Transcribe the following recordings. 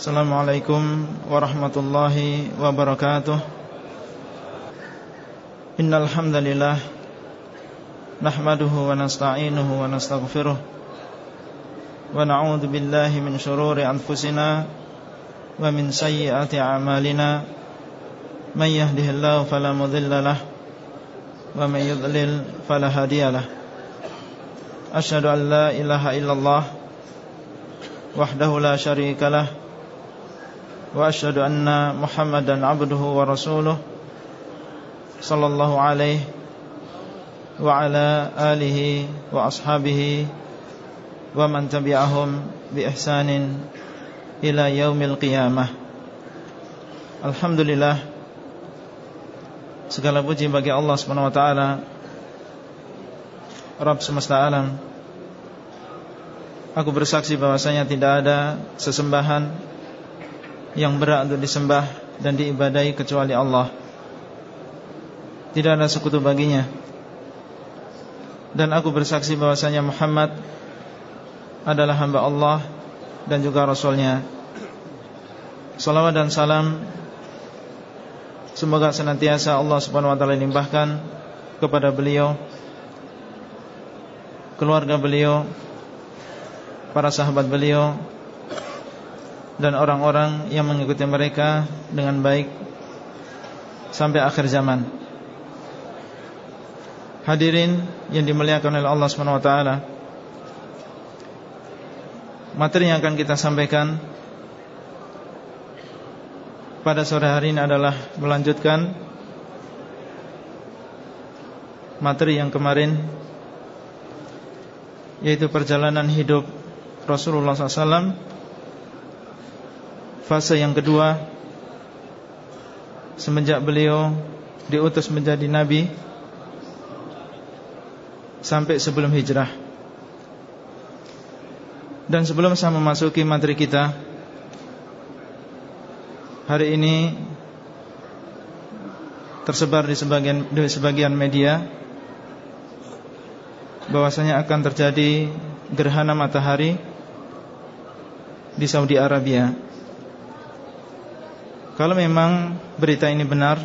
Assalamualaikum warahmatullahi wabarakatuh. Innal hamdalillah nahmaduhu wa nasta'inuhu wa nastaghfiruh wa na'udzu billahi min shururi anfusina wa min sayyiati a'malina. May yahdihillahu fala mudilla lahu wa yudlil fala hadiya lahu Ashhadu an la ilaha illallah wahdahu la syarika lah wa rasuluh sallallahu alaihi wa ala alihi wa ashabihi wa man tabi'ahum bi ihsanin ila yaumil qiyamah. Alhamdulillah segala puji bagi Allah Subhanahu wa taala Rabb semesta alam. Aku bersaksi bahwasanya tidak ada sesembahan yang berat untuk disembah dan diibadai kecuali Allah. Tidak ada sekutu baginya. Dan aku bersaksi bahwasanya Muhammad adalah hamba Allah dan juga Rasulnya. Salawat dan salam Semoga senantiasa Allah subhanahu wa ta'ala limpahkan Kepada beliau Keluarga beliau Para sahabat beliau Dan orang-orang yang mengikuti mereka Dengan baik Sampai akhir zaman Hadirin yang dimuliakan oleh Allah Subhanahu wa taala. Materi yang akan kita sampaikan pada sore hari ini adalah melanjutkan materi yang kemarin yaitu perjalanan hidup Rasulullah SAW fase yang kedua semenjak beliau diutus menjadi nabi sampai sebelum hijrah. Dan sebelum saya memasuki materi kita Hari ini Tersebar di sebagian, di sebagian media bahwasanya akan terjadi Gerhana matahari Di Saudi Arabia Kalau memang berita ini benar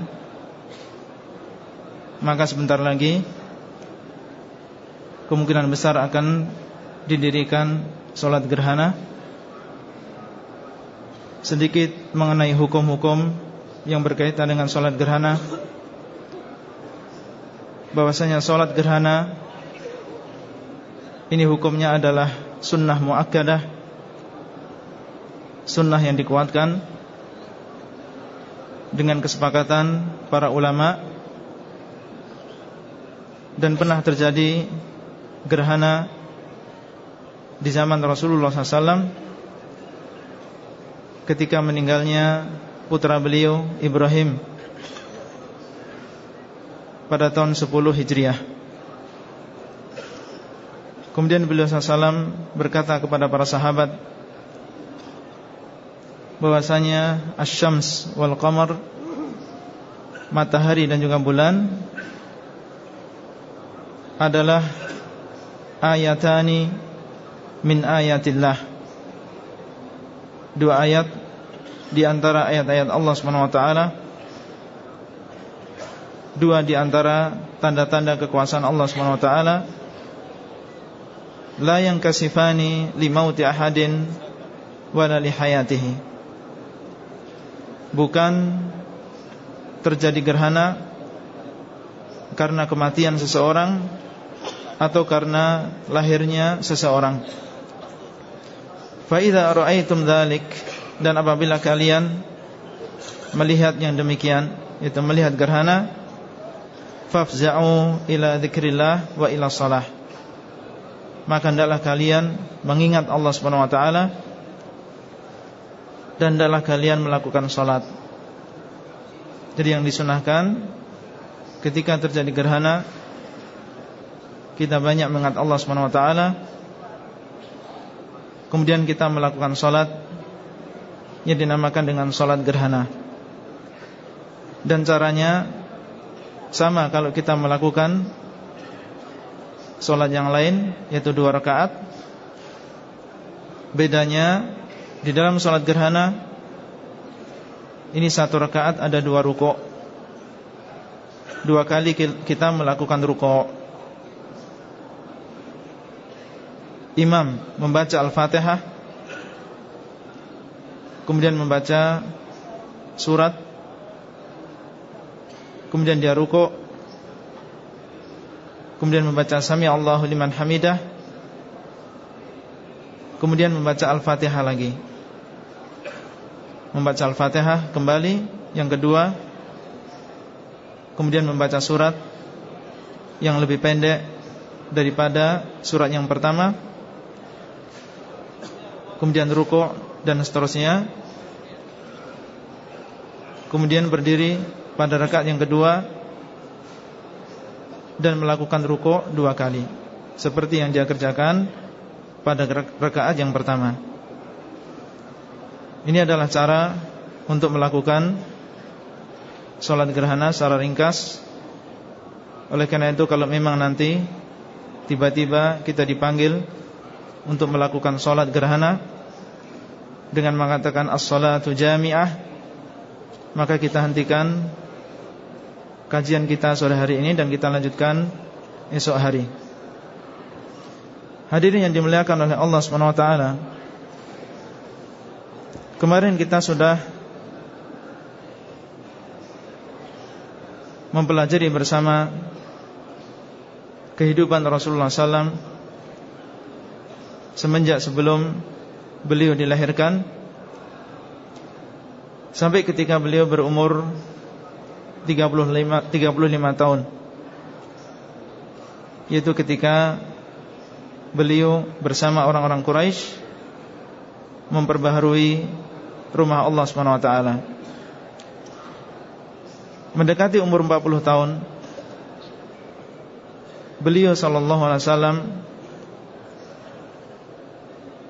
Maka sebentar lagi kemungkinan besar akan didirikan sholat gerhana. Sedikit mengenai hukum-hukum yang berkaitan dengan sholat gerhana. Bahwasanya sholat gerhana Ini hukumnya adalah sunnah muakkadah Sunnah yang dikuatkan Dengan kesepakatan para ulama Dan pernah terjadi gerhana di zaman Rasulullah SAW ketika meninggalnya putra beliau Ibrahim pada tahun 10 Hijriah. Kemudian beliau SAW berkata kepada para sahabat bahwasanya asyams wal qamar matahari dan juga bulan adalah ayatani min ayatillah. Dua ayat di antara ayat-ayat Allah Subhanahu wa taala. Dua di antara tanda-tanda kekuasaan Allah Subhanahu wa taala. La yang kasifani limauti ahadin wala lihayatihi Bukan terjadi gerhana karena kematian seseorang atau karena lahirnya seseorang. Fa idza ra'aitum dzalik dan apabila kalian melihat yang demikian itu melihat gerhana fafza'u ila dzikrillah wa ila shalah maka hendaklah kalian mengingat Allah Subhanahu wa taala dan hendaklah kalian melakukan salat. Jadi yang disunahkan ketika terjadi gerhana kita banyak mengingat Allah Subhanahu wa taala. Kemudian kita melakukan salat yang dinamakan dengan salat gerhana. Dan caranya sama kalau kita melakukan salat yang lain yaitu dua rakaat. Bedanya di dalam salat gerhana Ini satu rakaat ada dua ruko. Dua kali kita melakukan ruko. Imam membaca Al-Fatihah Kemudian membaca surat Kemudian dia ruko Kemudian membaca Sami Allahu liman hamidah Kemudian membaca Al-Fatihah lagi Membaca Al-Fatihah kembali Yang kedua Kemudian membaca surat Yang lebih pendek Daripada surat yang pertama Kemudian ruko Dan seterusnya Kemudian berdiri Pada rakaat yang kedua Dan melakukan ruko dua kali Seperti yang dia kerjakan Pada rakaat yang pertama ini adalah cara untuk melakukan Sholat gerhana secara ringkas. Oleh karena itu kalau memang nanti Tiba-tiba kita dipanggil Untuk melakukan sholat gerhana Dengan mengatakan As-sholatu jami'ah Maka kita hentikan Kajian kita sore hari ini Dan kita lanjutkan esok hari. Hadirin yang dimuliakan oleh Allah SWT Kemarin kita sudah mempelajari bersama kehidupan Rasulullah SAW semenjak sebelum beliau dilahirkan. Sampai ketika beliau berumur 35 35 tahun. Yaitu ketika beliau bersama orang-orang Quraisy memperbaharui rumah Allah SWT Mendekati umur 40 tahun Beliau sallallahu alaihi wasallam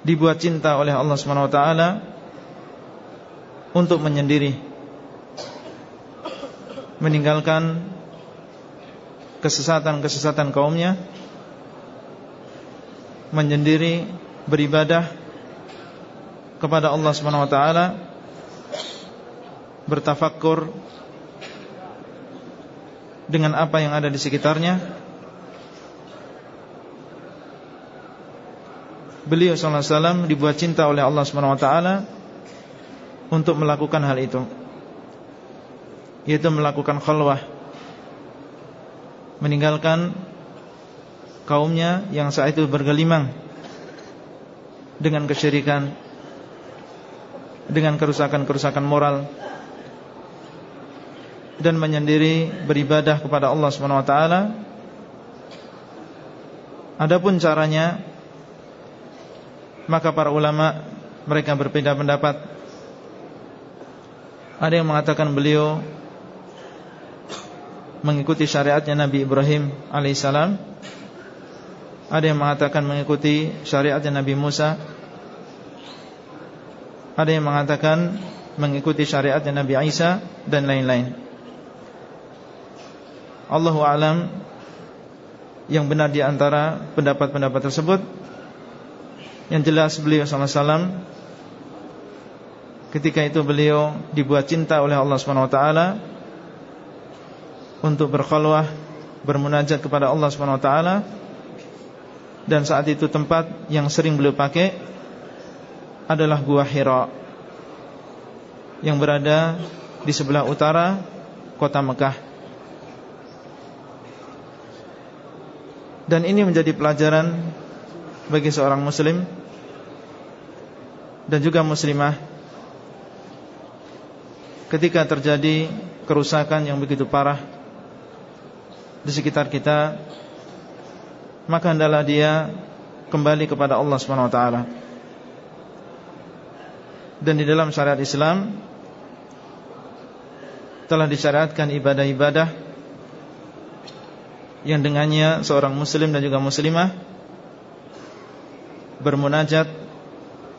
dibuat cinta oleh Allah SWT untuk menyendiri meninggalkan kesesatan-kesesatan kaumnya menyendiri beribadah kepada Allah Subhanahu wa taala bertafakkur dengan apa yang ada di sekitarnya. Beliau sallallahu alaihi wasallam dibuat cinta oleh Allah Subhanahu wa taala untuk melakukan hal itu yaitu melakukan khalwah meninggalkan kaumnya yang saat itu bergelimang dengan kesyirikan dengan kerusakan-kerusakan moral dan menyendiri beribadah kepada Allah Subhanahu wa taala. Adapun caranya maka para ulama mereka berbeda pendapat. Ada yang mengatakan beliau mengikuti syariatnya Nabi Ibrahim alaihissalam. Ada yang mengatakan mengikuti syariatnya Nabi Musa ada yang mengatakan mengikuti syariatnya Nabi Isa dan lain-lain. Allahu alam yang benar di antara pendapat-pendapat tersebut yang jelas beliau SAW ketika itu beliau dibuat cinta oleh Allah SWT untuk berkhalwah bermunajat kepada Allah SWT dan saat itu tempat yang sering beliau pakai adalah Gua Hira yang berada di sebelah utara kota Mekah. Dan ini menjadi pelajaran bagi seorang muslim dan juga muslimah ketika terjadi kerusakan yang begitu parah di sekitar kita maka hendaklah dia kembali kepada Allah Subhanahu wa taala dan di dalam syariat Islam telah disyariatkan ibadah-ibadah yang dengannya seorang muslim dan juga muslimah bermunajat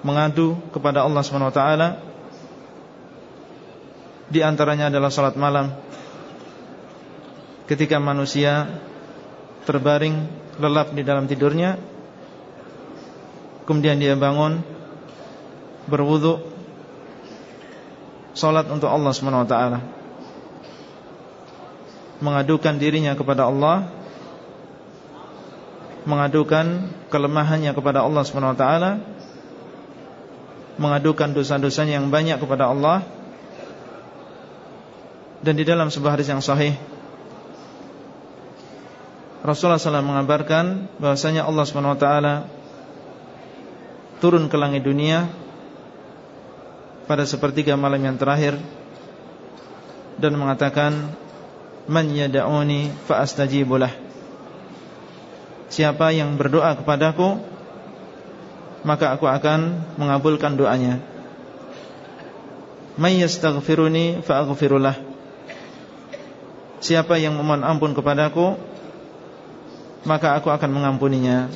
mengadu kepada Allah taala. Di antaranya adalah salat malam. Ketika manusia terbaring lelap di dalam tidurnya kemudian dia bangun berwudu Salat untuk Allah SWT Mengadukan dirinya kepada Allah. Mengadukan kelemahannya kepada Allah SWT Mengadukan dosa-dosanya yang banyak kepada Allah. Dan di dalam sebuah hadis yang sahih Rasulullah SAW mengabarkan bahwasanya Allah SWT turun ke langit dunia pada sepertiga malam yang terakhir dan mengatakan man yad'uni fa astajibulah siapa yang berdoa kepadaku maka aku akan mengabulkan doanya. Man yastaghfiruni fa aghfirullah siapa yang memohon ampun kepadaku maka aku akan mengampuninya.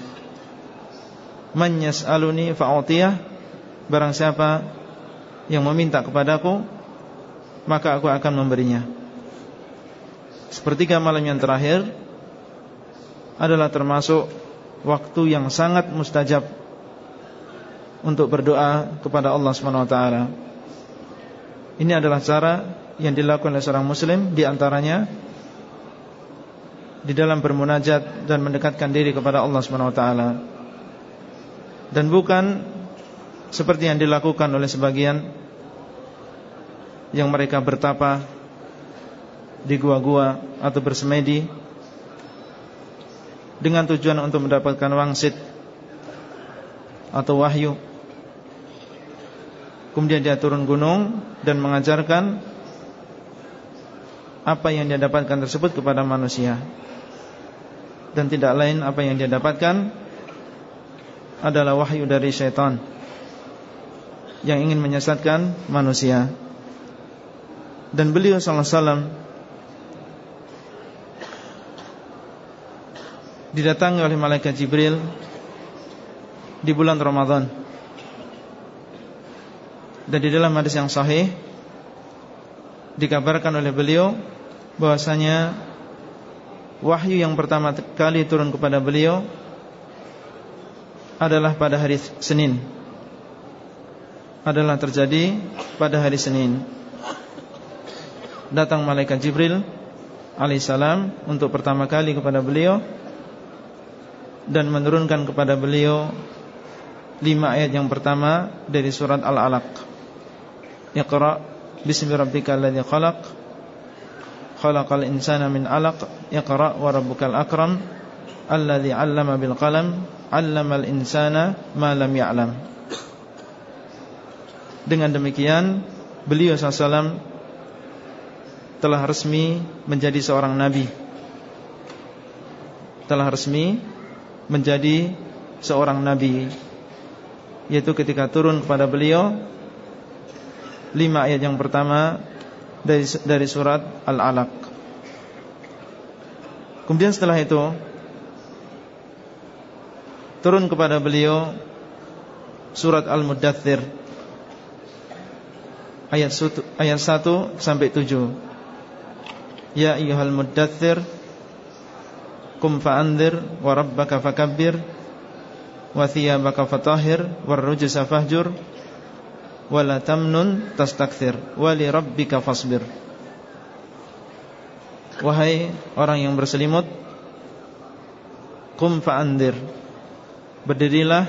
Man yas'aluni fa'utiyah. Barang siapa yang meminta kepadaku maka aku akan memberinya sepertiga malam yang terakhir adalah termasuk waktu yang sangat mustajab untuk berdoa kepada Allah Subhanahu wa taala. Ini adalah cara yang dilakukan oleh seorang muslim di antaranya di dalam bermunajat dan mendekatkan diri kepada Allah Subhanahu wa taala. Dan bukan seperti yang dilakukan oleh sebagian yang mereka bertapa di gua-gua atau bersemedi dengan tujuan untuk mendapatkan wangsit atau wahyu. Kemudian dia turun gunung dan mengajarkan apa yang dia dapatkan tersebut kepada manusia dan tidak lain apa yang dia dapatkan adalah wahyu dari syaitan yang ingin menyesatkan manusia. Dan beliau sallallahu alaihi wasallam didatangi oleh malaikat Jibril di bulan Ramadan. Dan di dalam hadis yang sahih dikabarkan oleh beliau bahwasanya wahyu yang pertama kali turun kepada beliau adalah pada hari Senin. Adalah terjadi pada hari Senin. Datang malaikat Jibril alaihissalam untuk pertama kali kepada beliau dan menurunkan kepada beliau lima ayat yang pertama dari surat Al-Alaq. Iqra bismi rabbikal ladzi khalaq khalaqal insana min 'alaq iqra wa rabbukal akram alladzi 'allama bil qalam 'allamal insana ma lam ya'lam dengan demikian beliau sallallahu telah resmi menjadi seorang nabi telah resmi menjadi seorang nabi yaitu ketika turun kepada beliau lima ayat yang pertama dari dari surat Al-Alaq. Kemudian setelah itu turun kepada beliau surat Al-Muddathir ayat 1 ayat 1 sampai 7. Ya ayyuhal muddathir kum fa'anzir wa rabbaka fakabbir wa thiyabaka fatahhir war rujza fahjur wala tamnun tastakthir wali rabbika fasbir. Wahai orang yang berselimut Kum fa'andir Berdirilah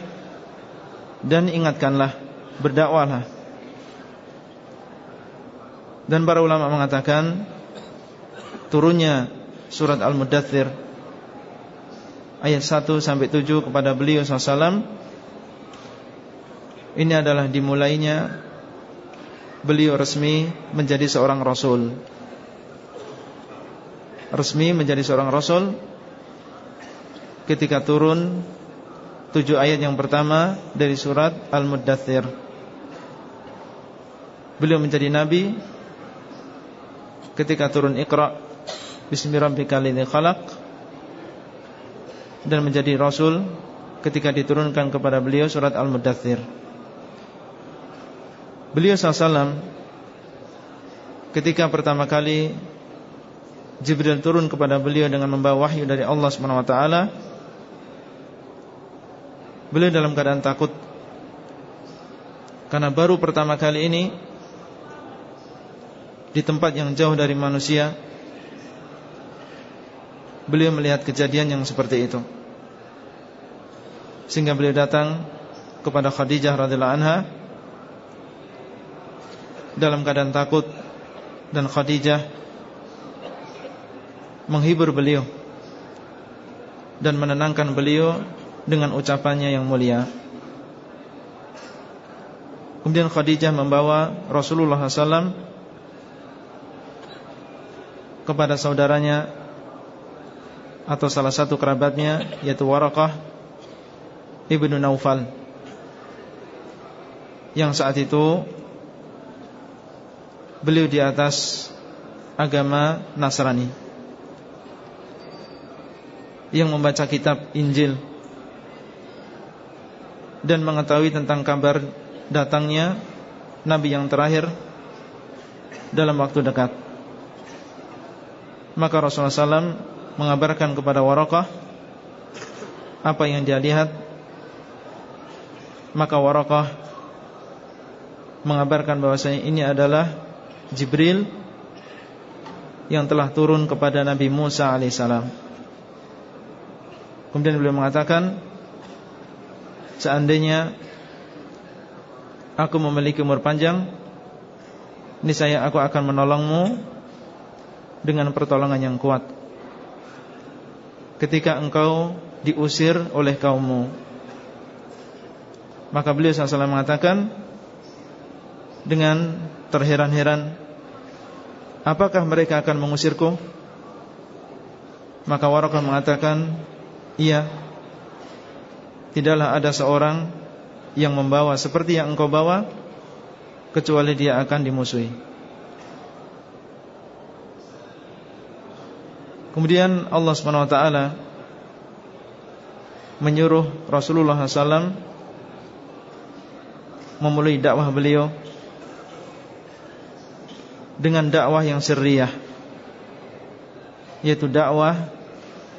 Dan ingatkanlah Berdakwalah. Dan para ulama mengatakan Turunnya Surat Al-Mudathir Ayat 1 sampai 7 kepada beliau SAW ini adalah dimulainya Beliau resmi menjadi seorang Rasul. Resmi menjadi seorang Rasul Ketika turun Tujuh ayat yang pertama Dari surat Al-Muddathir Beliau menjadi Nabi Ketika turun Iqra Bismillahirrahmanirrahim khalaq. Dan menjadi Rasul Ketika diturunkan kepada beliau surat Al-Muddathir Beliau SAW Ketika pertama kali Jibril turun kepada beliau Dengan membawa wahyu dari Allah SWT Beliau dalam keadaan takut. Karena baru pertama kali ini di tempat yang jauh dari manusia Beliau melihat kejadian yang seperti itu Sehingga beliau datang kepada Khadijah radhiyallahu anha dalam keadaan takut dan Khadijah menghibur beliau dan menenangkan beliau dengan ucapannya yang mulia. Kemudian Khadijah membawa Rasulullah SAW kepada saudaranya atau salah satu kerabatnya yaitu Warakah ibnu Naufal. Yang saat itu beliau di atas agama Nasrani. Yang membaca kitab Injil. Dan mengetahui tentang kabar datangnya nabi yang terakhir dalam waktu dekat. Maka Rasulullah SAW mengabarkan kepada Warakah apa yang dia lihat. Maka Warakah mengabarkan bahwasanya ini adalah Jibril yang telah turun kepada Nabi Musa alaihissalam. Kemudian beliau mengatakan, seandainya aku memiliki umur panjang, ini saya aku akan menolongmu dengan pertolongan yang kuat. Ketika engkau diusir oleh kaummu, maka beliau SAW mengatakan dengan terheran-heran Apakah mereka akan mengusirku? Maka Warakah mengatakan Iya. Tidaklah ada seorang Yang membawa seperti yang engkau bawa Kecuali dia akan dimusuhi Kemudian Allah SWT Menyuruh Rasulullah SAW Memulai dakwah beliau dengan dakwah yang sirriyah yaitu dakwah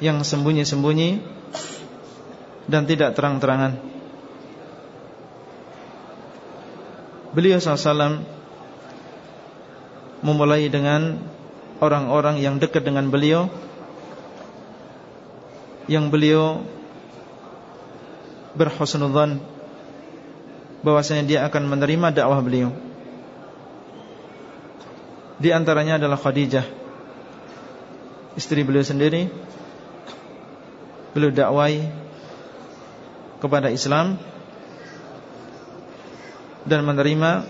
yang sembunyi-sembunyi dan tidak terang-terangan. Beliau SAW memulai dengan orang-orang yang dekat dengan beliau yang beliau berhusnudzan bahwasanya dia akan menerima dakwah beliau. Di antaranya adalah Khadijah Istri beliau sendiri Beliau dakwai Kepada Islam Dan menerima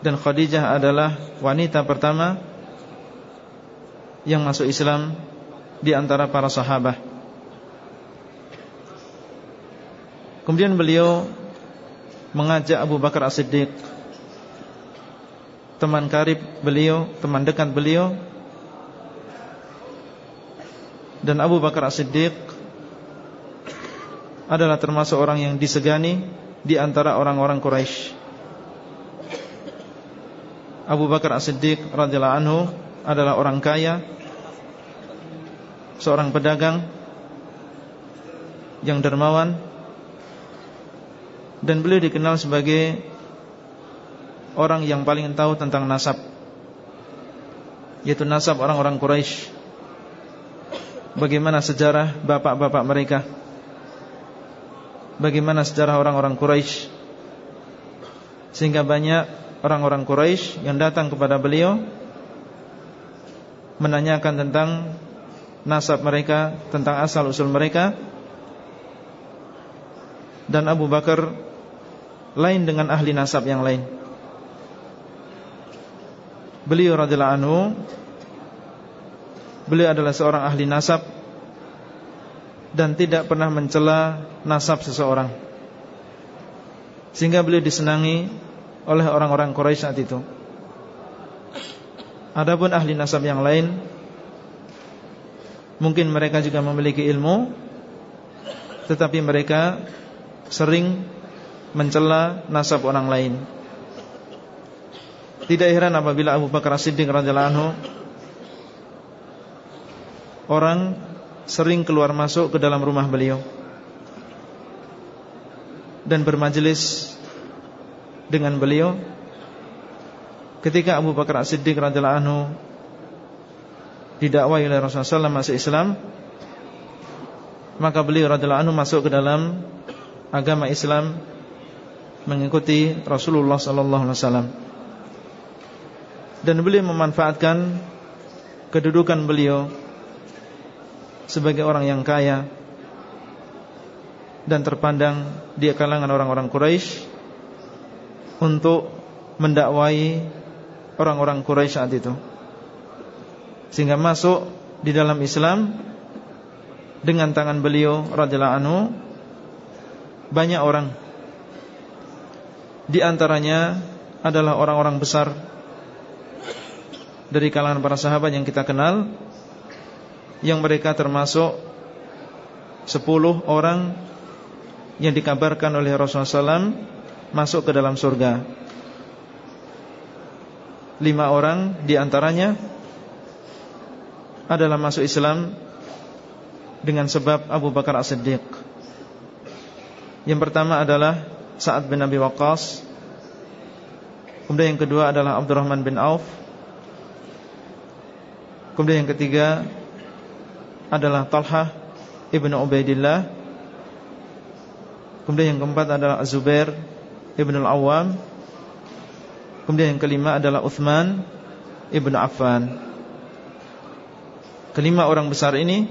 Dan Khadijah adalah Wanita pertama Yang masuk Islam Di antara para sahabat Kemudian beliau Mengajak Abu Bakar As-Siddiq teman karib beliau, teman dekat beliau dan Abu Bakar As-Siddiq adalah termasuk orang yang disegani di antara orang-orang Quraisy. Abu Bakar As-Siddiq radhiyallahu anhu adalah orang kaya, seorang pedagang yang dermawan dan beliau dikenal sebagai orang yang paling tahu tentang nasab Yaitu nasab orang-orang Quraisy. Bagaimana sejarah bapak-bapak mereka Bagaimana sejarah orang-orang Quraisy Sehingga banyak orang-orang Quraisy yang datang kepada beliau Menanyakan tentang nasab mereka Tentang asal-usul mereka. Dan Abu Bakar Lain dengan ahli nasab yang lain. Beliau radhiyallahu anhu Beliau adalah seorang ahli nasab Dan tidak pernah mencela nasab seseorang. Sehingga beliau disenangi oleh orang-orang Quraisy saat itu. Adapun ahli nasab yang lain Mungkin mereka juga memiliki ilmu Tetapi mereka sering mencela nasab orang lain. Tidak heran apabila Abu Bakar As-Siddiq radhiyallahu anhu orang sering keluar masuk ke dalam rumah beliau dan bermajelis dengan beliau. Ketika Abu Bakar As-Siddiq radhiyallahu anhu didakwai oleh Rasulullah SAW masuk Islam maka beliau radhiyallahu anhu masuk ke dalam agama Islam mengikuti Rasulullah sallallahu alaihi wasallam dan beliau memanfaatkan kedudukan beliau sebagai orang yang kaya dan terpandang di kalangan orang-orang Quraisy untuk mendakwai orang-orang Quraisy saat itu. Sehingga masuk di dalam Islam dengan tangan beliau radhiyallahu anhu banyak orang di antaranya adalah orang-orang besar dari kalangan para sahabat yang kita kenal yang mereka termasuk 10 orang yang dikabarkan oleh Rasulullah SAW masuk ke dalam surga. Lima orang di antaranya adalah masuk Islam dengan sebab Abu Bakar As-Siddiq. Yang pertama adalah Sa'ad bin Abi Waqqas. Kemudian yang kedua adalah Abdurrahman bin Auf. Kemudian yang ketiga adalah Talha ibnu Ubaidillah Kemudian yang keempat adalah Az-Zubair Ibn Al-Awwam Kemudian yang kelima adalah Uthman Ibn Affan Kelima orang besar ini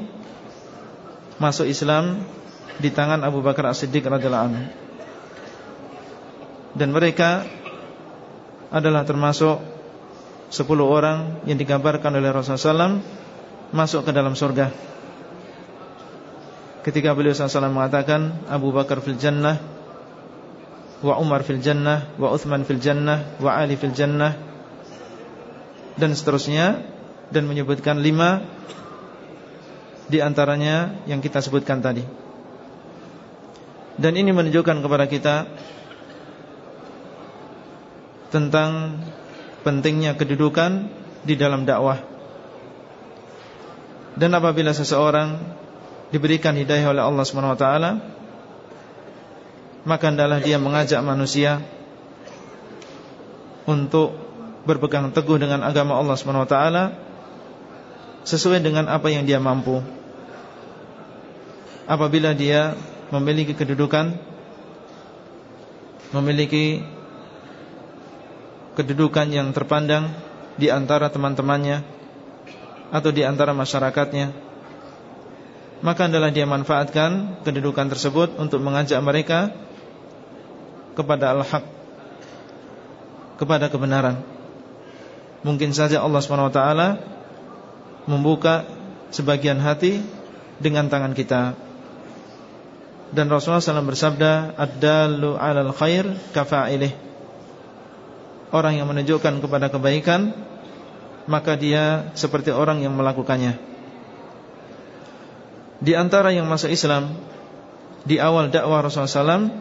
Masuk Islam Di tangan Abu Bakar As-Siddiq radhiyallahu anhu. Dan mereka Adalah termasuk Sepuluh orang yang digambarkan oleh Rasulullah SAW Masuk ke dalam surga. Ketika beliau SAW mengatakan Abu Bakar fil jannah wa Umar fil jannah wa Uthman fil jannah wa Ali fil jannah dan seterusnya dan menyebutkan lima di antaranya yang kita sebutkan tadi. Dan ini menunjukkan kepada kita tentang pentingnya kedudukan di dalam dakwah. Dan apabila seseorang diberikan hidayah oleh Allah SWT Maka adalah dia mengajak manusia Untuk berpegang teguh dengan agama Allah SWT Sesuai dengan apa yang dia mampu Apabila dia memiliki kedudukan Memiliki kedudukan yang terpandang Di antara teman-temannya Atau di antara masyarakatnya maka adalah dia manfaatkan kedudukan tersebut untuk mengajak mereka kepada al-haq kepada kebenaran. Mungkin saja Allah SWT membuka sebagian hati dengan tangan kita. Dan Rasulullah SAW bersabda, "Ad-dallu 'alal khair kafa'ilih." Orang yang menunjukkan kepada kebaikan, maka dia seperti orang yang melakukannya. Di antara yang masuk Islam Di awal dakwah Rasulullah SAW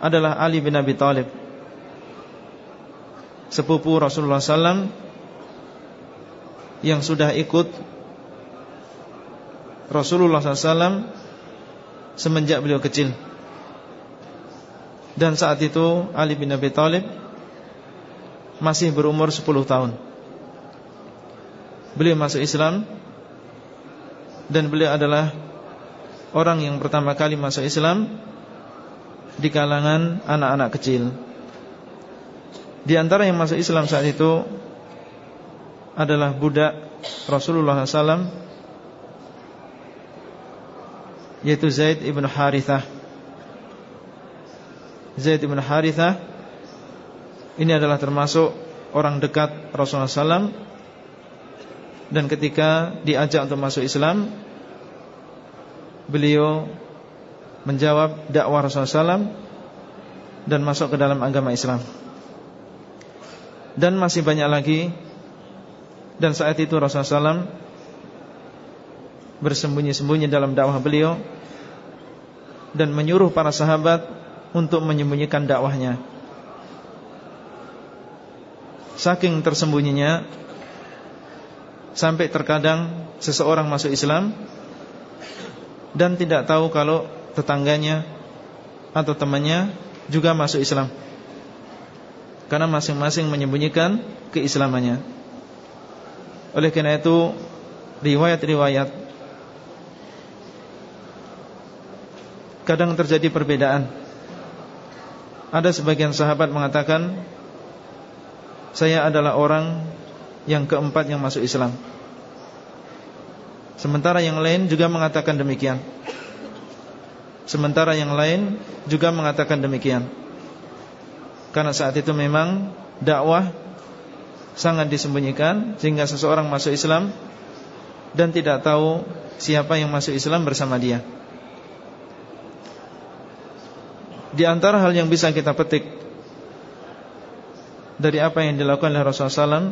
Adalah Ali bin Abi Thalib Sepupu Rasulullah SAW Yang sudah ikut Rasulullah SAW Semenjak beliau kecil Dan saat itu Ali bin Abi Thalib Masih berumur 10 tahun Beliau masuk Islam dan beliau adalah orang yang pertama kali masuk Islam di kalangan anak-anak kecil. Di antara yang masuk Islam saat itu adalah budak Rasulullah SAW yaitu Zaid ibn Harithah. Zaid ibn Harithah ini adalah termasuk orang dekat Rasulullah SAW dan ketika diajak untuk masuk Islam Beliau menjawab dakwah Rasulullah SAW Dan masuk ke dalam agama Islam Dan masih banyak lagi Dan saat itu Rasulullah SAW Bersembunyi-sembunyi dalam dakwah beliau Dan menyuruh para sahabat Untuk menyembunyikan dakwahnya. Saking tersembunyinya Sampai terkadang seseorang masuk Islam Dan tidak tahu kalau tetangganya Atau temannya juga masuk Islam. Karena masing-masing menyembunyikan keislamannya Oleh karena itu Riwayat-riwayat Kadang terjadi perbedaan. Ada sebagian sahabat mengatakan Saya adalah orang Yang keempat yang masuk Islam. Sementara yang lain juga mengatakan demikian. Sementara yang lain juga mengatakan demikian. Karena saat itu memang dakwah sangat disembunyikan Sehingga seseorang masuk Islam Dan tidak tahu siapa yang masuk Islam bersama dia. Di antara hal yang bisa kita petik Dari apa yang dilakukan oleh Rasulullah SAW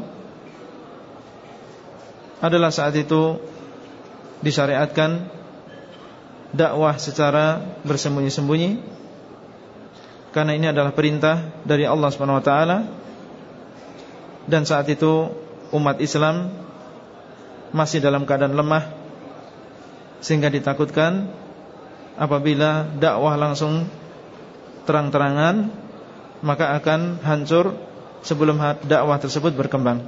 Adalah saat itu disyariatkan dakwah secara bersembunyi-sembunyi. Karena ini adalah perintah dari Allah Subhanahu wa taala dan saat itu umat Islam masih dalam keadaan lemah sehingga ditakutkan apabila dakwah langsung terang-terangan maka akan hancur sebelum dakwah tersebut berkembang.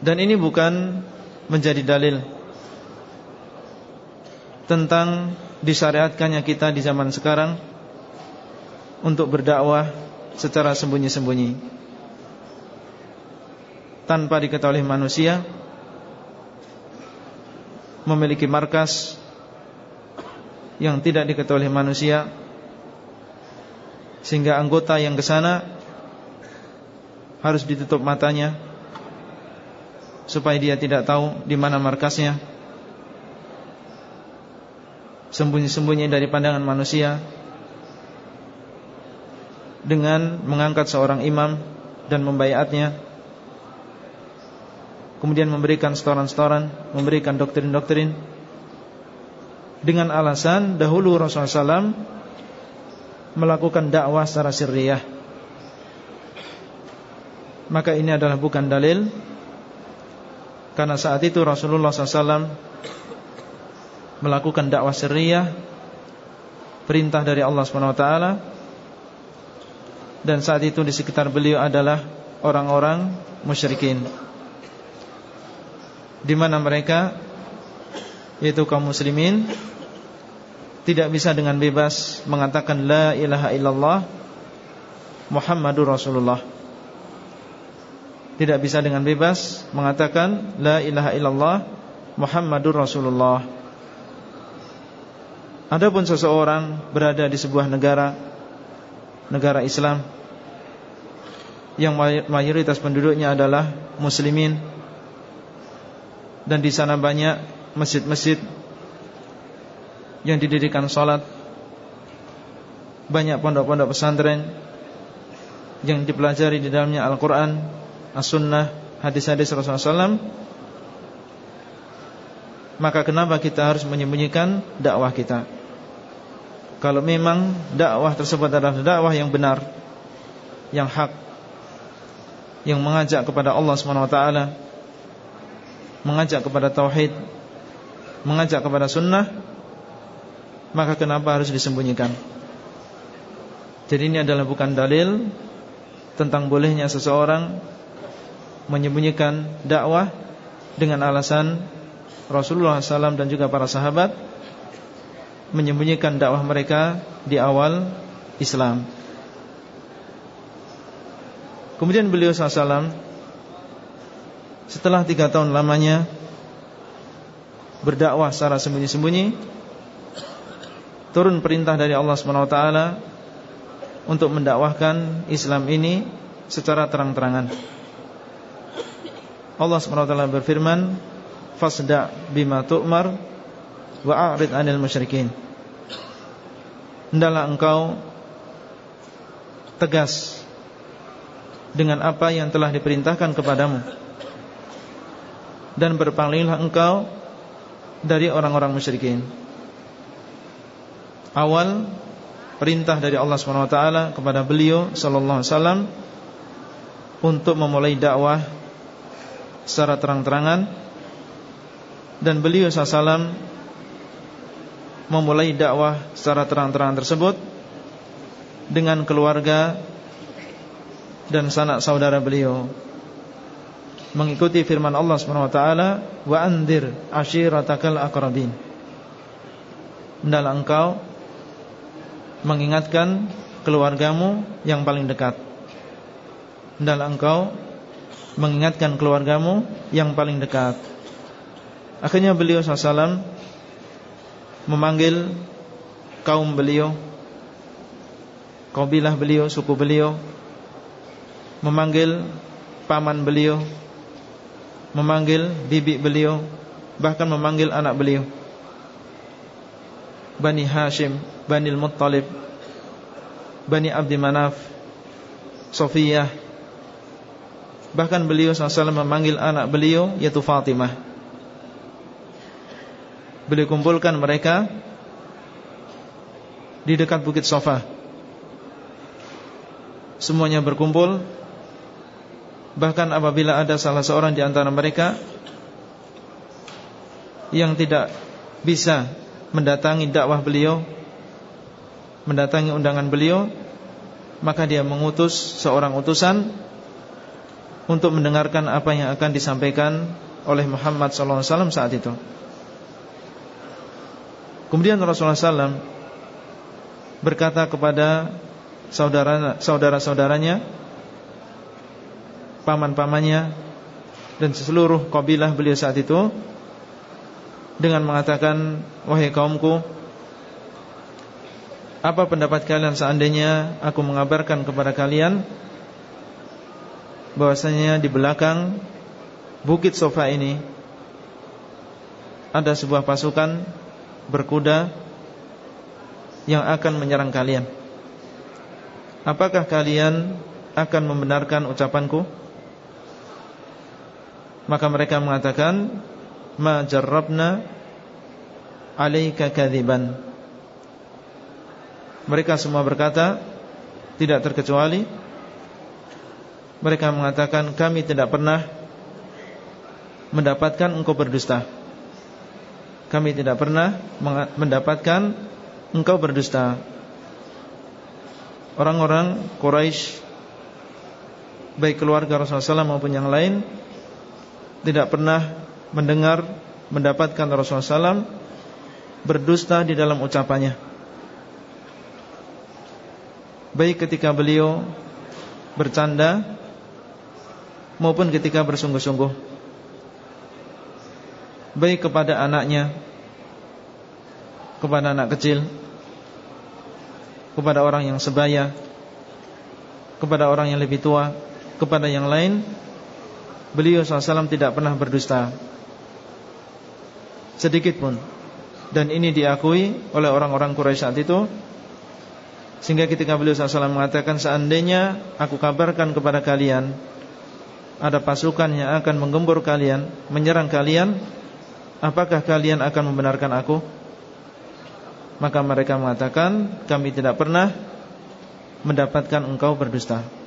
Dan ini bukan menjadi dalil tentang disyariatkannya kita di zaman sekarang untuk berdakwah secara sembunyi-sembunyi tanpa diketahui manusia memiliki markas yang tidak diketahui manusia sehingga anggota yang ke sana harus ditutup matanya supaya dia tidak tahu di mana markasnya. Sembunyi-sembunyi dari pandangan manusia dengan mengangkat seorang imam dan membayatnya kemudian memberikan setoran-setoran memberikan doktrin-doktrin. Dengan alasan dahulu Rasulullah SAW melakukan dakwah secara sirriyah. Maka ini adalah bukan dalil. Karena saat itu Rasulullah SAW melakukan dakwah syariah perintah dari Allah SWT dan saat itu di sekitar beliau adalah orang-orang musyrikin di mana mereka yaitu kaum muslimin tidak bisa dengan bebas mengatakan la ilaha illallah Muhammadur Rasulullah. Tidak bisa dengan bebas mengatakan la ilaha illallah Muhammadur Rasulullah. Adapun seseorang berada di sebuah negara Negara Islam Yang mayoritas penduduknya adalah Muslimin Dan di sana banyak masjid-masjid Yang didirikan sholat Banyak pondok-pondok pesantren Yang dipelajari di dalamnya Al-Quran As-Sunnah Hadis-hadis Rasulullah SAW Maka kenapa kita harus menyembunyikan dakwah kita? Kalau memang dakwah tersebut adalah dakwah yang benar Yang hak Yang mengajak kepada Allah SWT Mengajak kepada Tauhid Mengajak kepada Sunnah Maka kenapa harus disembunyikan Jadi ini adalah bukan dalil Tentang bolehnya seseorang Menyembunyikan dakwah Dengan alasan Rasulullah SAW dan juga para sahabat menyembunyikan dakwah mereka di awal Islam. Kemudian beliau SAW setelah tiga tahun lamanya berdakwah secara sembunyi-sembunyi, turun perintah dari Allah SWT untuk mendakwahkan Islam ini secara terang-terangan. Allah SWT berfirman, "Fasda bima tu'mar wa a'rid 'anil musyrikin." hendaklah engkau tegas dengan apa yang telah diperintahkan kepadamu dan berpalinglah engkau dari orang-orang musyrikin. Awal perintah dari Allah SWT kepada beliau sallallahu alaihi wasallam untuk memulai dakwah secara terang-terangan dan beliau sallallahu memulai dakwah secara terang-terangan tersebut dengan keluarga dan sanak saudara beliau mengikuti firman Allah Subhanahu wa taala wa andir ashiratakal aqrabin. Hendaklah engkau mengingatkan keluargamu yang paling dekat. Hendaklah engkau mengingatkan keluargamu yang paling dekat. Akhirnya beliau SAW memanggil kaum beliau kabilah beliau, suku beliau memanggil paman beliau memanggil bibi beliau bahkan memanggil anak beliau. Bani Hashim Bani Al-Muttalib Bani Abdi Manaf Sofiyah. Bahkan beliau SAW memanggil anak beliau Yaitu Fatimah. Beliau kumpulkan mereka Di dekat Bukit Sofa Semuanya berkumpul Bahkan apabila ada salah seorang di antara mereka Yang tidak bisa mendatangi dakwah beliau Mendatangi undangan beliau Maka dia mengutus seorang utusan Untuk mendengarkan apa yang akan disampaikan oleh Muhammad SAW saat itu. Kemudian Rasulullah SAW Berkata kepada saudara-saudaranya paman-pamannya dan seluruh kabilah beliau saat itu dengan mengatakan wahai kaumku apa pendapat kalian? Seandainya aku mengabarkan kepada kalian bahwasanya di belakang bukit sofa ini ada sebuah pasukan berkuda yang akan menyerang kalian. Apakah kalian akan membenarkan ucapanku maka mereka mengatakan Ma jarrabna Alaika kadhiban Mereka semua berkata Tidak terkecuali. Mereka mengatakan Kami tidak pernah Mendapatkan engkau berdusta. Kami tidak pernah Mendapatkan Engkau berdusta. Orang-orang Quraisy Baik keluarga Rasulullah SAW maupun yang lain tidak pernah mendengar mendapatkan Rasulullah SAW berdusta di dalam ucapannya. Baik ketika beliau bercanda maupun ketika bersungguh-sungguh. Baik kepada anaknya, kepada anak kecil, kepada orang yang sebaya, kepada orang yang lebih tua, kepada yang lain Beliau SAW tidak pernah berdusta. Sedikit pun. Dan ini diakui oleh orang-orang Quraisy saat itu. Sehingga ketika beliau SAW mengatakan Seandainya aku kabarkan kepada kalian Ada pasukan yang akan menggembur kalian Menyerang kalian Apakah kalian akan membenarkan aku? Maka mereka mengatakan Kami tidak pernah Mendapatkan engkau berdusta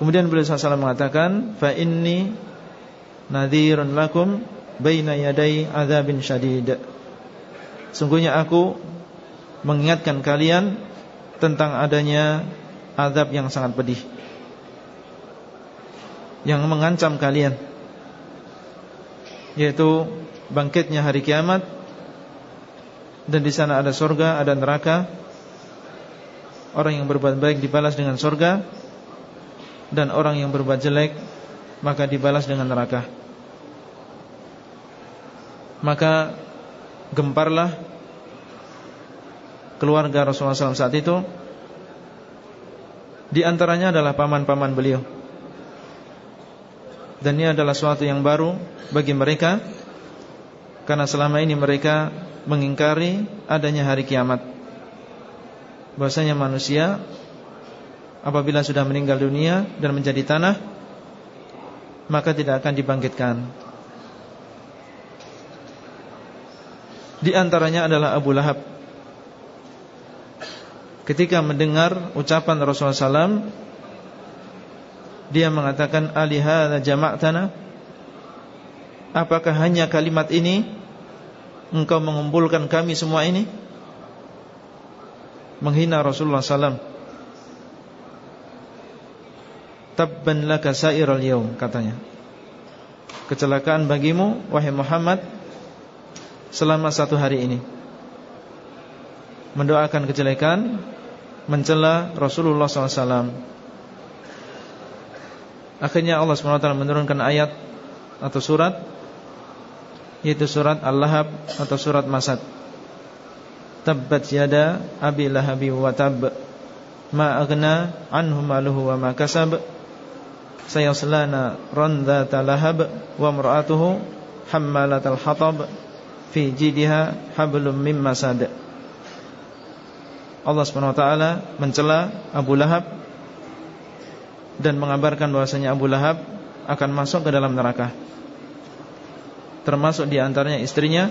Kemudian beliau SAW mengatakan Fa inni nadhirun lakum Baina yadai azabin syadid. Sungguhnya aku Mengingatkan kalian Tentang adanya Azab yang sangat pedih Yang mengancam kalian Yaitu Bangkitnya hari kiamat Dan di sana ada surga Ada neraka. Orang yang berbuat baik dibalas dengan surga dan orang yang berbuat jelek maka dibalas dengan neraka. Maka gemparlah keluarga Rasulullah SAW saat itu. Di antaranya adalah paman-paman beliau. Dan ini adalah suatu yang baru bagi mereka Karena selama ini mereka mengingkari adanya hari kiamat. Bahasanya manusia apabila sudah meninggal dunia dan menjadi tanah maka tidak akan dibangkitkan. Di antaranya adalah Abu Lahab. Ketika mendengar ucapan Rasulullah SAW Dia mengatakan Alihada jama'tana Apakah hanya kalimat ini Engkau mengumpulkan kami semua ini Menghina Rasulullah SAW tabban laka sa'iral yaum katanya. Kecelakaan bagimu wahai Muhammad selama satu hari ini. Mendoakan kejelekan mencela Rasulullah SAW akhirnya Allah SWT menurunkan ayat atau surat yaitu surat Al-Lahab atau surat Masad. Tabbat yada abi lahabi wa tab. Ma aghna anhu maluhu wa ma sayaslana randata lahab wa imra'atuhu hammalatal hatab fi jidha hablum mim masad. Allah SWT mencela Abu Lahab dan mengabarkan bahwasanya Abu Lahab akan masuk ke dalam neraka. Termasuk di antaranya istrinya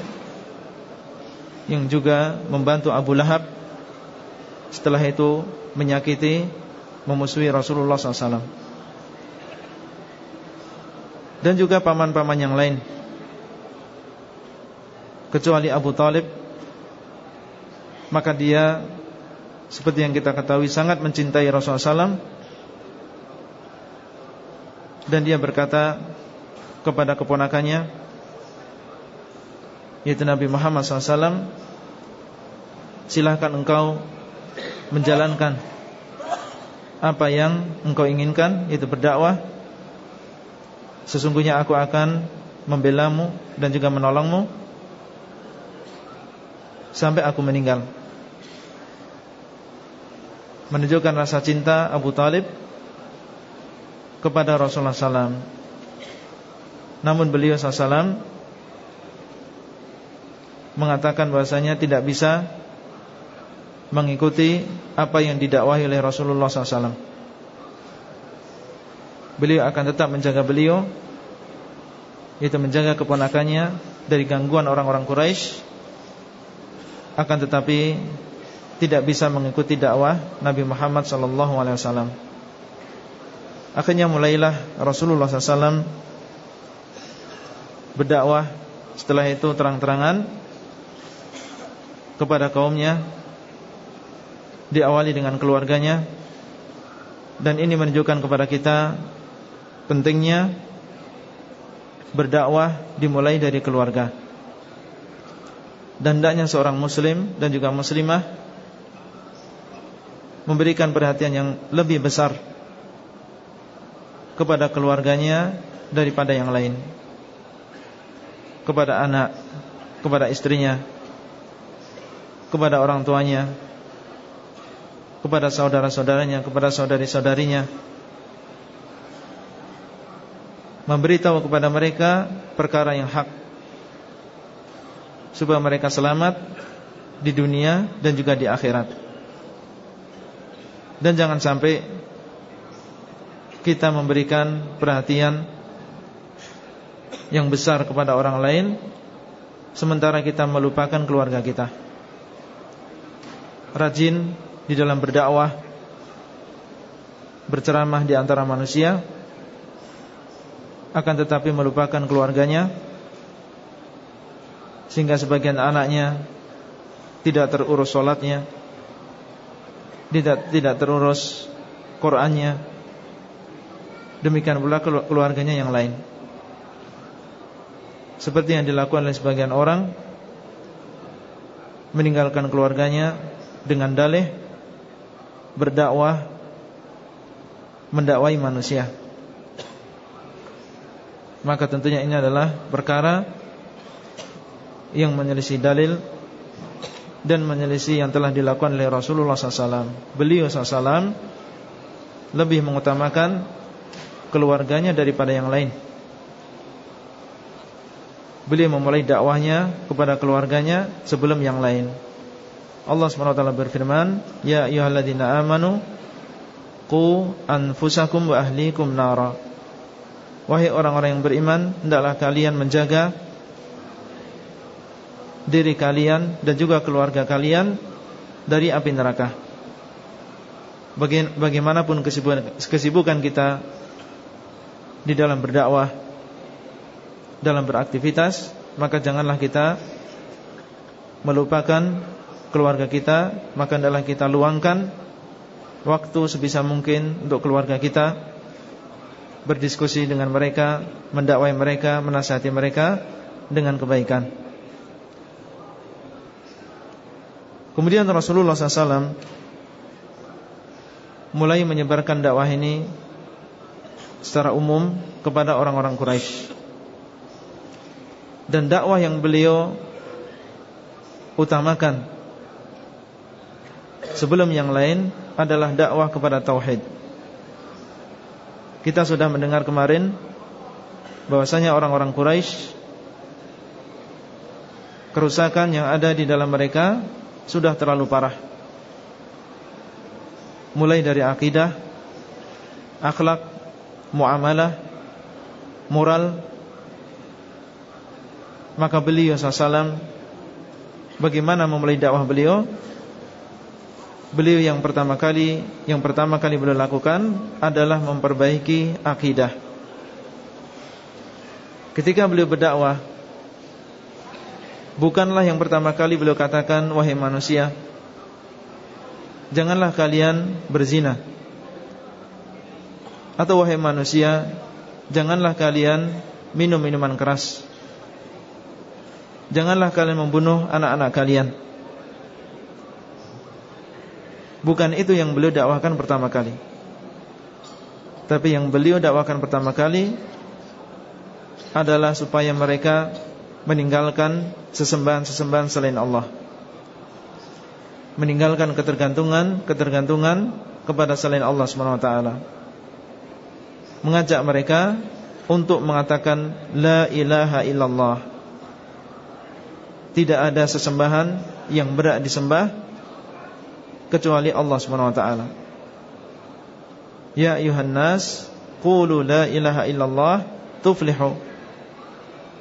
yang juga membantu Abu Lahab setelah itu menyakiti memusuhi Rasulullah SAW dan juga paman-paman yang lain. Kecuali Abu Talib maka dia seperti yang kita ketahui sangat mencintai Rasulullah SAW dan dia berkata kepada keponakannya yaitu Nabi Muhammad SAW silahkan engkau menjalankan apa yang engkau inginkan yaitu berdakwah Sesungguhnya aku akan membelamu dan juga menolongmu Sampai aku meninggal. Menunjukkan rasa cinta Abu Talib Kepada Rasulullah SAW Namun beliau SAW Mengatakan bahasanya tidak bisa Mengikuti Apa yang didakwahi oleh Rasulullah SAW Beliau akan tetap menjaga beliau. Yaitu menjaga keponakannya Dari gangguan orang-orang Quraisy. Akan tetapi Tidak bisa mengikuti dakwah Nabi Muhammad SAW Akhirnya mulailah Rasulullah SAW Berdakwah. Setelah itu terang-terangan Kepada kaumnya Diawali dengan keluarganya. Dan ini menunjukkan kepada kita pentingnya berdakwah dimulai dari keluarga. Dan hendaknya seorang muslim dan juga muslimah memberikan perhatian yang lebih besar kepada keluarganya daripada yang lain. Kepada anak, kepada istrinya, kepada orang tuanya, kepada saudara-saudaranya, kepada saudari-saudarinya memberitahu kepada mereka perkara yang hak supaya mereka selamat di dunia dan juga di akhirat. Dan jangan sampai kita memberikan perhatian yang besar kepada orang lain sementara kita melupakan keluarga kita. Rajin di dalam berdakwah, berceramah di antara manusia akan tetapi melupakan keluarganya sehingga sebagian anaknya tidak terurus sholatnya tidak tidak terurus Qurannya. Demikian pula keluarganya yang lain. Seperti yang dilakukan oleh sebagian orang meninggalkan keluarganya dengan dalih berdakwah mendakwai manusia maka tentunya ini adalah perkara yang menyelisih dalil dan menyelisih yang telah dilakukan oleh Rasulullah SAW. Beliau SAW lebih mengutamakan keluarganya daripada yang lain. Beliau memulai dakwahnya kepada keluarganya sebelum yang lain. Allah SWT berfirman, Ya ayuhalladzina amanu Qu anfusakum wa ahlikum nara Wahai orang-orang yang beriman Hendaklah kalian menjaga Diri kalian Dan juga keluarga kalian Dari api neraka. Bagaimanapun kesibukan, kita Di dalam berdakwah Dalam beraktivitas Maka janganlah kita Melupakan Keluarga kita Maka hendaklah kita luangkan Waktu sebisa mungkin Untuk keluarga kita berdiskusi dengan mereka, mendakwai mereka, menasihati mereka dengan kebaikan. Kemudian Rasulullah SAW mulai menyebarkan dakwah ini secara umum kepada orang-orang Quraisy. Dan dakwah yang beliau utamakan sebelum yang lain adalah dakwah kepada tauhid. Kita sudah mendengar kemarin bahwasanya orang-orang Quraisy kerusakan yang ada di dalam mereka sudah terlalu parah. Mulai dari akidah, akhlak, muamalah, moral. Maka beliau SAW Bagaimana memulai dakwah beliau Beliau yang pertama kali Yang pertama kali beliau lakukan Adalah memperbaiki akidah. Ketika beliau berdakwah Bukanlah yang pertama kali beliau katakan Wahai manusia Janganlah kalian berzina. Atau wahai manusia Janganlah kalian minum minuman keras. Janganlah kalian membunuh anak-anak kalian Bukan itu yang beliau dakwahkan pertama kali. Tapi yang beliau dakwahkan pertama kali Adalah supaya mereka Meninggalkan sesembahan-sesembahan selain Allah. Meninggalkan ketergantungan Ketergantungan kepada selain Allah SWT Mengajak mereka Untuk mengatakan La ilaha illallah. Tidak ada sesembahan yang berat disembah kecuali Allah Subhanahu wa taala. Ya ayuhan nas, qulu la ilaha illallah tuflihu.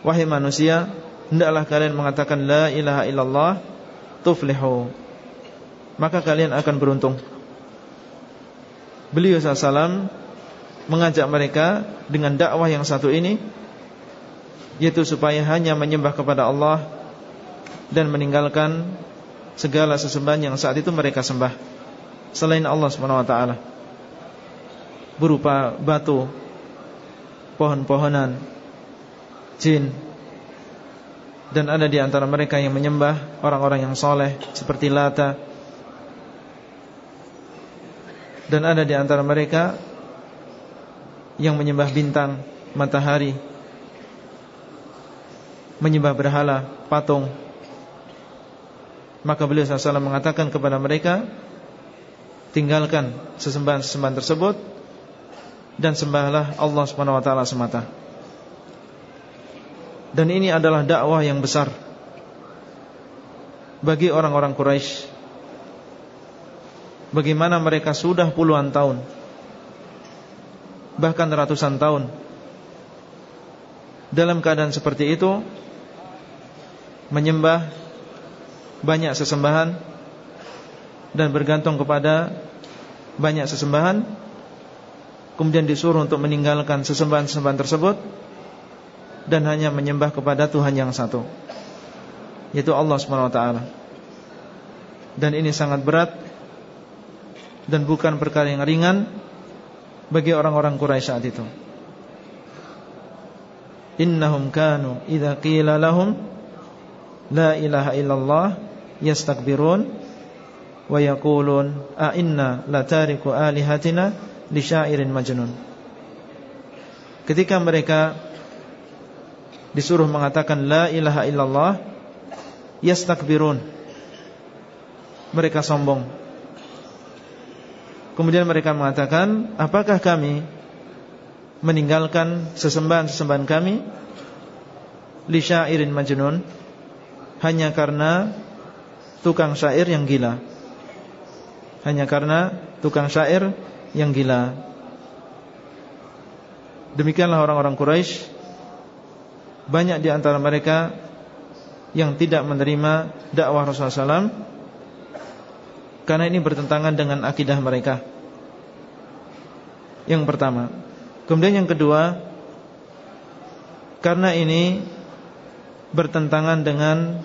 Wahai manusia, hendaklah kalian mengatakan la ilaha illallah tuflihu. Maka kalian akan beruntung. Beliau SAW mengajak mereka dengan dakwah yang satu ini yaitu supaya hanya menyembah kepada Allah dan meninggalkan segala sesembahan yang saat itu mereka sembah. Selain Allah taala. Berupa batu, pohon-pohonan, jin. Dan ada di antara mereka yang menyembah orang-orang yang soleh seperti Lata. Dan ada di antara mereka yang menyembah bintang, matahari, menyembah berhala, patung maka beliau SAW mengatakan kepada mereka Tinggalkan sesembahan-sesembahan tersebut Dan sembahlah Allah SWT semata Dan ini adalah dakwah yang besar Bagi orang-orang Quraisy. Bagaimana mereka sudah puluhan tahun Bahkan ratusan tahun Dalam keadaan seperti itu Menyembah banyak sesembahan dan bergantung kepada banyak sesembahan kemudian disuruh untuk meninggalkan sesembahan-sesembahan tersebut dan hanya menyembah kepada Tuhan yang satu yaitu Allah SWT dan ini sangat berat dan bukan perkara yang ringan bagi orang-orang Quraisy saat itu. Innahum kanu idza qila lahum la ilaha illallah yastakbirun wa yaqulun a inna latariku alihatina li syairin majnun. Ketika mereka disuruh mengatakan la ilaha illallah yastakbirun. Mereka sombong. Kemudian mereka mengatakan apakah kami meninggalkan sesembahan-sesembahan kami li syairin majnun hanya karena tukang syair yang gila. Hanya karena tukang syair yang gila. Demikianlah orang-orang Quraisy. Banyak di antara mereka Yang tidak menerima dakwah Rasulullah SAW Karena ini bertentangan dengan akidah mereka. Yang pertama. Kemudian yang kedua Karena ini Bertentangan dengan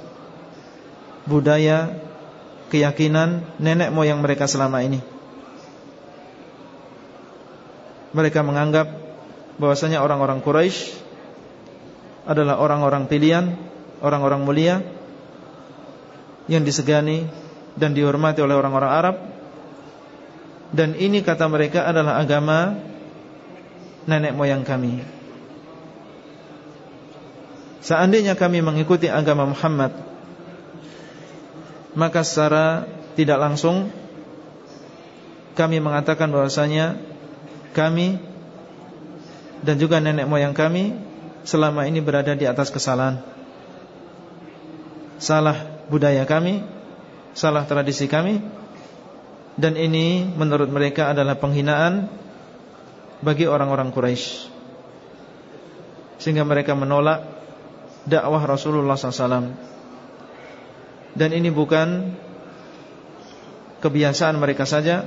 budaya, keyakinan nenek moyang mereka selama ini. Mereka menganggap bahwasanya orang-orang Quraisy adalah orang-orang pilihan, orang-orang mulia yang disegani dan dihormati oleh orang-orang Arab. Dan ini kata mereka adalah agama nenek moyang kami. Seandainya kami mengikuti agama Muhammad Maka secara tidak langsung Kami mengatakan bahwasanya Kami Dan juga nenek moyang kami Selama ini berada di atas kesalahan. Salah budaya kami Salah tradisi kami Dan ini menurut mereka adalah penghinaan Bagi orang-orang Quraisy. Sehingga mereka menolak dakwah Rasulullah SAW Dan ini bukan kebiasaan mereka saja.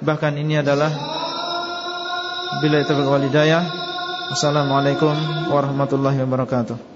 Bahkan ini adalah Bila itu walidayah Assalamualaikum warahmatullahi wabarakatuh